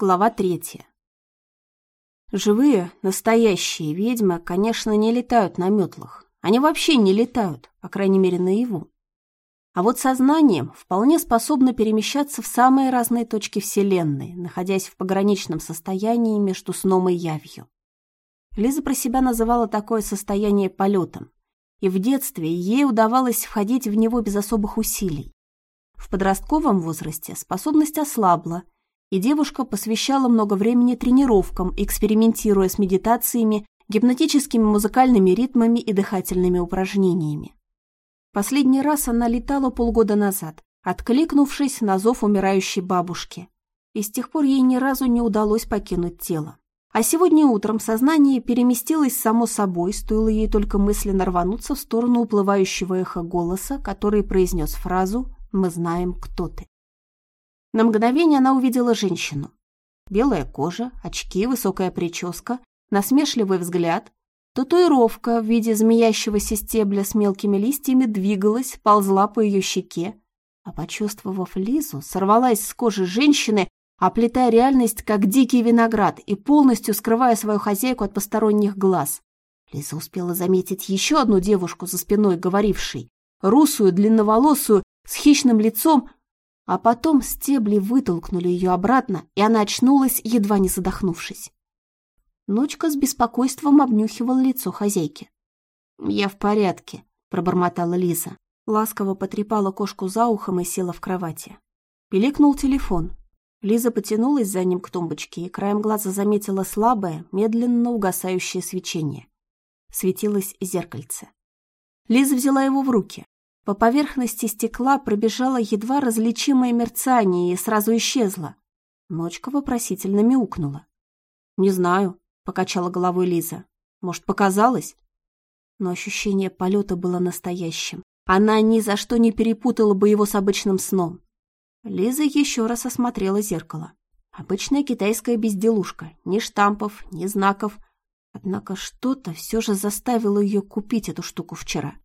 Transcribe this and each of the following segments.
Глава третья. Живые, настоящие ведьмы, конечно, не летают на метлах. Они вообще не летают, по крайней мере, наяву. А вот сознанием вполне способно перемещаться в самые разные точки Вселенной, находясь в пограничном состоянии между сном и явью. Лиза про себя называла такое состояние полетом, и в детстве ей удавалось входить в него без особых усилий. В подростковом возрасте способность ослабла – и девушка посвящала много времени тренировкам, экспериментируя с медитациями, гипнотическими музыкальными ритмами и дыхательными упражнениями. Последний раз она летала полгода назад, откликнувшись на зов умирающей бабушки, и с тех пор ей ни разу не удалось покинуть тело. А сегодня утром сознание переместилось само собой, стоило ей только мысленно рвануться в сторону уплывающего эха голоса, который произнес фразу «Мы знаем, кто ты». На мгновение она увидела женщину. Белая кожа, очки, высокая прическа, насмешливый взгляд. Татуировка в виде змеящегося стебля с мелкими листьями двигалась, ползла по ее щеке. А почувствовав Лизу, сорвалась с кожи женщины, оплетая реальность, как дикий виноград, и полностью скрывая свою хозяйку от посторонних глаз. Лиза успела заметить еще одну девушку за спиной говорившей, русую, длинноволосую, с хищным лицом, а потом стебли вытолкнули ее обратно, и она очнулась, едва не задохнувшись. Ночка с беспокойством обнюхивала лицо хозяйки. «Я в порядке», — пробормотала Лиза. Ласково потрепала кошку за ухом и села в кровати. Пиликнул телефон. Лиза потянулась за ним к тумбочке и краем глаза заметила слабое, медленно угасающее свечение. Светилось зеркальце. Лиза взяла его в руки. По поверхности стекла пробежало едва различимое мерцание и сразу исчезло. Ночка вопросительно мяукнула. «Не знаю», — покачала головой Лиза. «Может, показалось?» Но ощущение полета было настоящим. Она ни за что не перепутала бы его с обычным сном. Лиза еще раз осмотрела зеркало. Обычная китайская безделушка. Ни штампов, ни знаков. Однако что-то все же заставило ее купить эту штуку вчера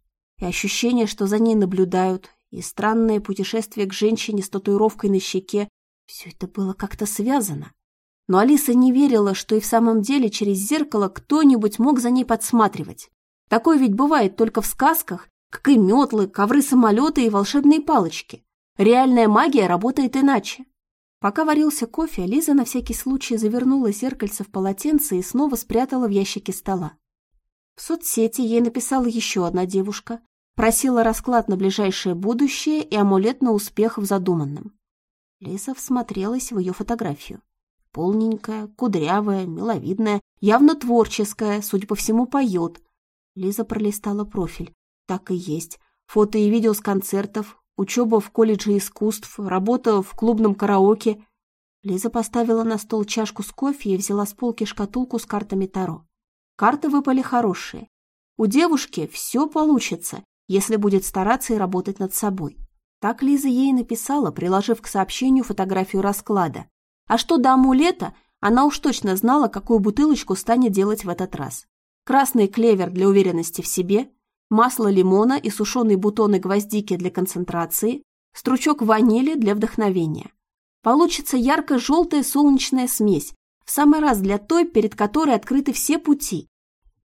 и ощущение, что за ней наблюдают, и странное путешествие к женщине с татуировкой на щеке — все это было как-то связано. Но Алиса не верила, что и в самом деле через зеркало кто-нибудь мог за ней подсматривать. Такое ведь бывает только в сказках, как и метлы, ковры-самолеты и волшебные палочки. Реальная магия работает иначе. Пока варился кофе, Лиза на всякий случай завернула зеркальце в полотенце и снова спрятала в ящике стола. В соцсети ей написала еще одна девушка, просила расклад на ближайшее будущее и амулет на успех в задуманном. Лиза всмотрелась в ее фотографию. Полненькая, кудрявая, миловидная, явно творческая, судя по всему, поет. Лиза пролистала профиль. Так и есть. Фото и видео с концертов, учеба в колледже искусств, работа в клубном караоке. Лиза поставила на стол чашку с кофе и взяла с полки шкатулку с картами Таро. Карты выпали хорошие. У девушки все получится, если будет стараться и работать над собой. Так Лиза ей написала, приложив к сообщению фотографию расклада. А что до амулета, она уж точно знала, какую бутылочку станет делать в этот раз. Красный клевер для уверенности в себе, масло лимона и сушеные бутоны гвоздики для концентрации, стручок ванили для вдохновения. Получится ярко-желтая солнечная смесь, в самый раз для той, перед которой открыты все пути.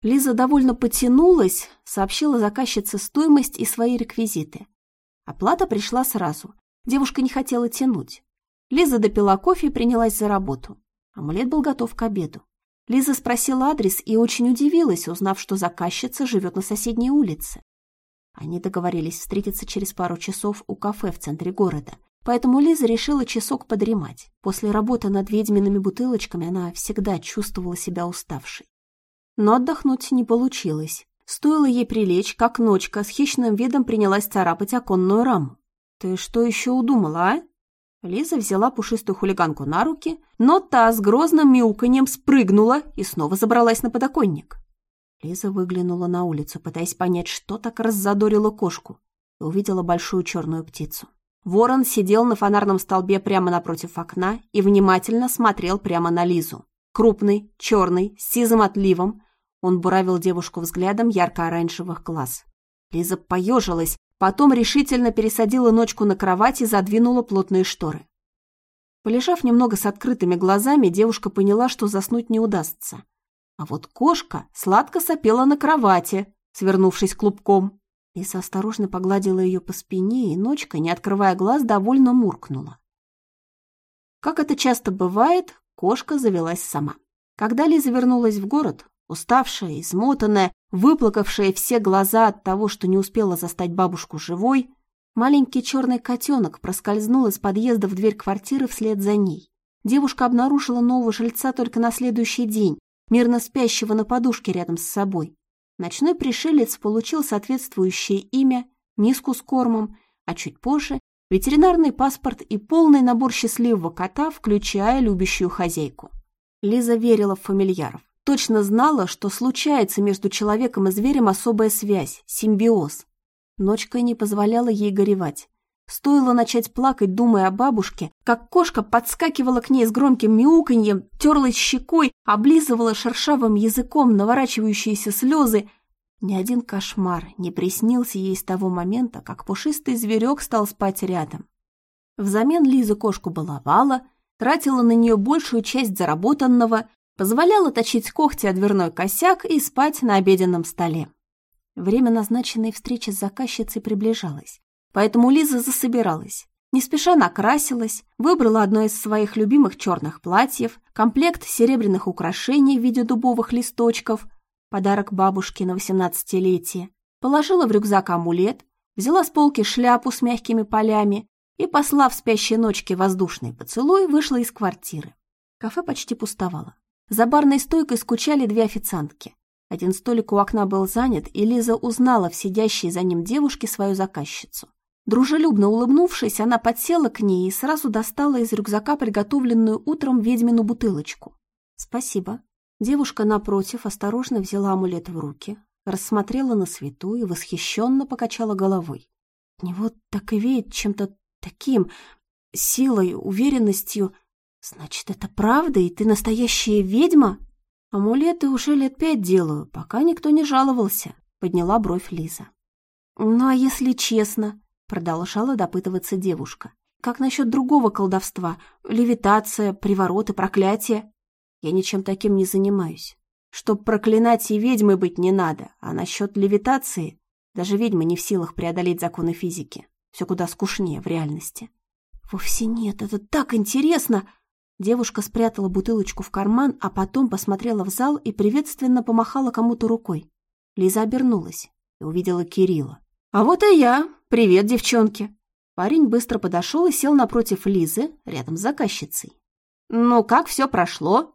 Лиза довольно потянулась, сообщила заказчице стоимость и свои реквизиты. Оплата пришла сразу. Девушка не хотела тянуть. Лиза допила кофе и принялась за работу. Амулет был готов к обеду. Лиза спросила адрес и очень удивилась, узнав, что заказчица живет на соседней улице. Они договорились встретиться через пару часов у кафе в центре города. Поэтому Лиза решила часок подремать. После работы над ведьмиными бутылочками она всегда чувствовала себя уставшей. Но отдохнуть не получилось. Стоило ей прилечь, как ночка с хищным видом принялась царапать оконную раму. «Ты что еще удумала, а?» Лиза взяла пушистую хулиганку на руки, но та с грозным мяуканьем спрыгнула и снова забралась на подоконник. Лиза выглянула на улицу, пытаясь понять, что так раззадорило кошку, и увидела большую черную птицу. Ворон сидел на фонарном столбе прямо напротив окна и внимательно смотрел прямо на Лизу. Крупный, черный, с сизым отливом, он буравил девушку взглядом ярко-оранжевых глаз. Лиза поежилась, потом решительно пересадила ночку на кровать и задвинула плотные шторы. Полежав немного с открытыми глазами, девушка поняла, что заснуть не удастся. А вот кошка сладко сопела на кровати, свернувшись клубком. Лиса осторожно погладила ее по спине, и ночка, не открывая глаз, довольно муркнула. Как это часто бывает, кошка завелась сама. Когда Лиза вернулась в город, уставшая, измотанная, выплакавшая все глаза от того, что не успела застать бабушку живой, маленький черный котенок проскользнул из подъезда в дверь квартиры вслед за ней. Девушка обнаружила нового жильца только на следующий день, мирно спящего на подушке рядом с собой. Ночной пришелец получил соответствующее имя, миску с кормом, а чуть позже ветеринарный паспорт и полный набор счастливого кота, включая любящую хозяйку. Лиза верила в фамильяров. Точно знала, что случается между человеком и зверем особая связь, симбиоз. Ночка не позволяла ей горевать. Стоило начать плакать, думая о бабушке, как кошка подскакивала к ней с громким мяуканьем, терлась щекой, облизывала шершавым языком наворачивающиеся слезы. Ни один кошмар не приснился ей с того момента, как пушистый зверек стал спать рядом. Взамен Лиза кошку баловала, тратила на нее большую часть заработанного, позволяла точить когти о дверной косяк и спать на обеденном столе. Время назначенной встречи с заказчицей приближалось, поэтому Лиза засобиралась. Не спеша накрасилась, выбрала одно из своих любимых черных платьев, комплект серебряных украшений в виде дубовых листочков, подарок бабушке на восемнадцатилетие, положила в рюкзак амулет, взяла с полки шляпу с мягкими полями и, послав спящей ночке воздушный поцелуй, вышла из квартиры. Кафе почти пустовало. За барной стойкой скучали две официантки. Один столик у окна был занят, и Лиза узнала в сидящей за ним девушке свою заказчицу. Дружелюбно улыбнувшись, она подсела к ней и сразу достала из рюкзака приготовленную утром ведьмину бутылочку. «Спасибо». Девушка, напротив, осторожно взяла амулет в руки, рассмотрела на свету и восхищенно покачала головой. От него так и веет чем-то таким, силой, уверенностью. Значит, это правда, и ты настоящая ведьма? Амулеты уже лет пять делаю, пока никто не жаловался, подняла бровь Лиза. Ну, а если честно, продолжала допытываться девушка. Как насчет другого колдовства? Левитация, привороты, проклятия? Я ничем таким не занимаюсь. Чтоб проклинать и ведьмой быть не надо, а насчет левитации даже ведьма не в силах преодолеть законы физики. Все куда скучнее в реальности. Вовсе нет, это так интересно! Девушка спрятала бутылочку в карман, а потом посмотрела в зал и приветственно помахала кому-то рукой. Лиза обернулась и увидела Кирилла. «А вот и я! Привет, девчонки!» Парень быстро подошел и сел напротив Лизы, рядом с заказчицей. «Ну, как все прошло?»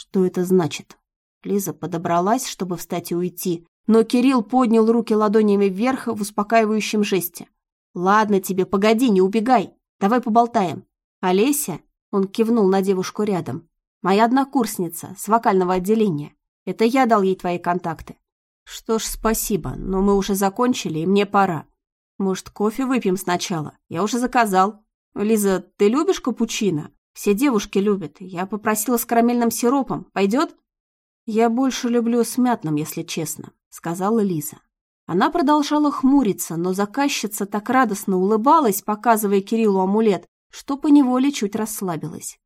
«Что это значит?» Лиза подобралась, чтобы встать и уйти, но Кирилл поднял руки ладонями вверх в успокаивающем жесте. «Ладно тебе, погоди, не убегай. Давай поболтаем. Олеся?» Он кивнул на девушку рядом. «Моя однокурсница с вокального отделения. Это я дал ей твои контакты». «Что ж, спасибо, но мы уже закончили, и мне пора. Может, кофе выпьем сначала? Я уже заказал. Лиза, ты любишь капучино? Все девушки любят. Я попросила с карамельным сиропом. Пойдет?» «Я больше люблю с мятным, если честно», — сказала Лиза. Она продолжала хмуриться, но заказчица так радостно улыбалась, показывая Кириллу амулет, что поневоле чуть расслабилась.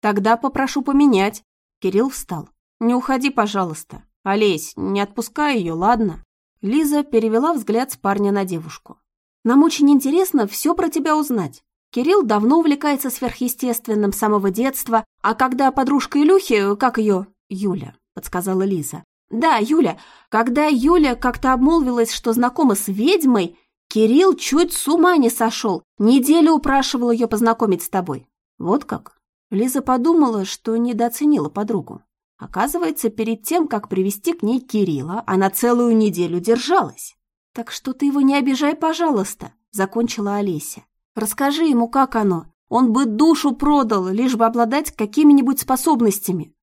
«Тогда попрошу поменять». Кирилл встал. «Не уходи, пожалуйста. Олесь, не отпускай ее, ладно?» Лиза перевела взгляд с парня на девушку. «Нам очень интересно все про тебя узнать. Кирилл давно увлекается сверхъестественным с самого детства, а когда подружка Илюхи, как ее, Юля, подсказала Лиза, да, Юля. Когда Юля как-то обмолвилась, что знакома с ведьмой, Кирилл чуть с ума не сошел. Неделю упрашивал ее познакомить с тобой. Вот как? Лиза подумала, что недооценила подругу. Оказывается, перед тем, как привести к ней Кирилла, она целую неделю держалась. «Так что ты его не обижай, пожалуйста», — закончила Олеся. «Расскажи ему, как оно. Он бы душу продал, лишь бы обладать какими-нибудь способностями».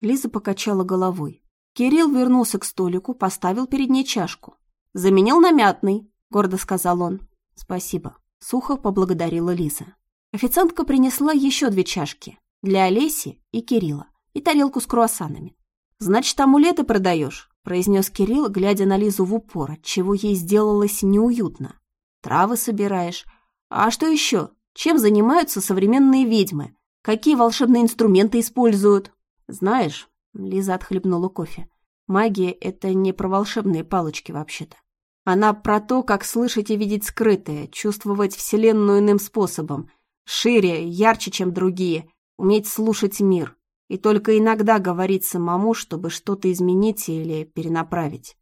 Лиза покачала головой. Кирилл вернулся к столику, поставил перед ней чашку. «Заменил на мятный», — гордо сказал он. «Спасибо», — сухо поблагодарила Лиза. Официантка принесла еще две чашки для Олеси и Кирилла и тарелку с круассанами. «Значит, амулеты продаешь?» — произнес Кирилл, глядя на Лизу в упор, чего ей сделалось неуютно. «Травы собираешь. А что еще? Чем занимаются современные ведьмы? Какие волшебные инструменты используют? Знаешь, Лиза отхлебнула кофе. Магия — это не про волшебные палочки вообще-то. Она про то, как слышать и видеть скрытое, чувствовать Вселенную иным способом, шире, ярче, чем другие, уметь слушать мир. И только иногда говорить самому, чтобы что-то изменить или перенаправить.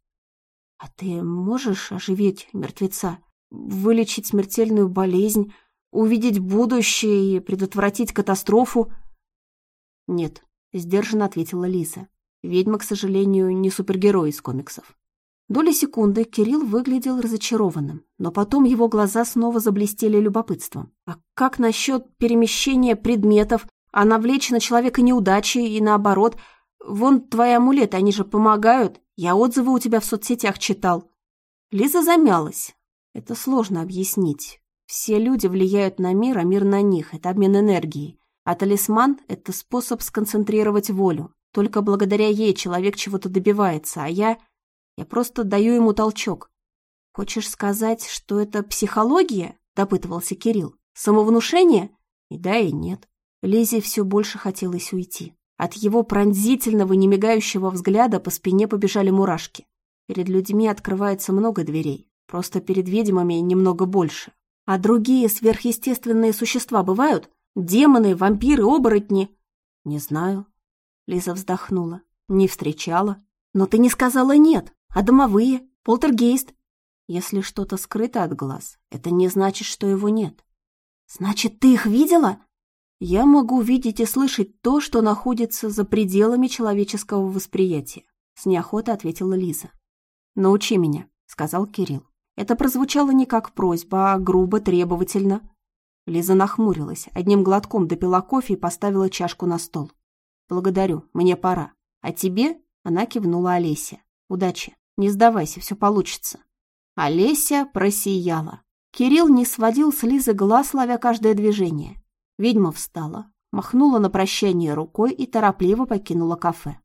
А ты можешь оживить мертвеца, вылечить смертельную болезнь, увидеть будущее и предотвратить катастрофу? Нет, сдержанно ответила Лиза. Ведьма, к сожалению, не супергерой из комиксов. Доли секунды Кирилл выглядел разочарованным, но потом его глаза снова заблестели любопытством. А как насчет перемещения предметов, а навлечь на человека неудачи и наоборот? Вон твои амулеты, они же помогают. Я отзывы у тебя в соцсетях читал. Лиза замялась. Это сложно объяснить. Все люди влияют на мир, а мир на них. Это обмен энергией. А талисман — это способ сконцентрировать волю. Только благодаря ей человек чего-то добивается, а я... Я просто даю ему толчок. Хочешь сказать, что это психология? Допытывался Кирилл. Самовнушение? И да, и нет. Лизе все больше хотелось уйти. От его пронзительного, немигающего взгляда по спине побежали мурашки. Перед людьми открывается много дверей, просто перед ведьмами немного больше. А другие сверхъестественные существа бывают? Демоны, вампиры, оборотни? Не знаю. Лиза вздохнула. Не встречала. Но ты не сказала нет. А домовые? Полтергейст? Если что-то скрыто от глаз, это не значит, что его нет. Значит, ты их видела? Я могу видеть и слышать то, что находится за пределами человеческого восприятия, с неохотой ответила Лиза. Научи меня, сказал Кирилл. Это прозвучало не как просьба, а грубо, требовательно. Лиза нахмурилась, одним глотком допила кофе и поставила чашку на стол. «Благодарю, мне пора. А тебе?» — она кивнула Олесе. «Удачи. Не сдавайся, все получится». Олеся просияла. Кирилл не сводил с Лизы глаз, ловя каждое движение. Ведьма встала, махнула на прощание рукой и торопливо покинула кафе.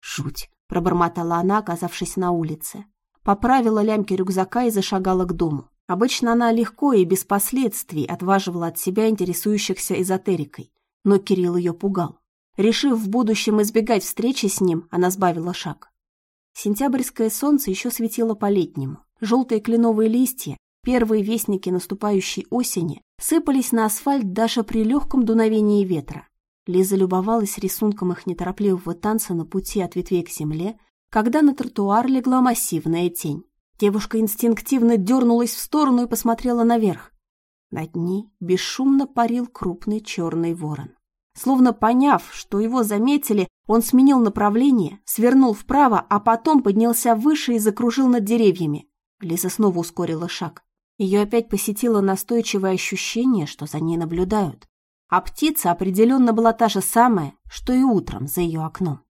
«Жуть!» — пробормотала она, оказавшись на улице. Поправила лямки рюкзака и зашагала к дому. Обычно она легко и без последствий отваживала от себя интересующихся эзотерикой, но Кирилл ее пугал. Решив в будущем избегать встречи с ним, она сбавила шаг. Сентябрьское солнце еще светило по-летнему. Желтые кленовые листья, первые вестники наступающей осени, сыпались на асфальт даже при легком дуновении ветра. Лиза любовалась рисунком их неторопливого танца на пути от ветвей к земле, когда на тротуар легла массивная тень. Девушка инстинктивно дернулась в сторону и посмотрела наверх. Над ней бесшумно парил крупный черный ворон. Словно поняв, что его заметили, он сменил направление, свернул вправо, а потом поднялся выше и закружил над деревьями. Лиза снова ускорила шаг. Ее опять посетило настойчивое ощущение, что за ней наблюдают. А птица определенно была та же самая, что и утром за ее окном.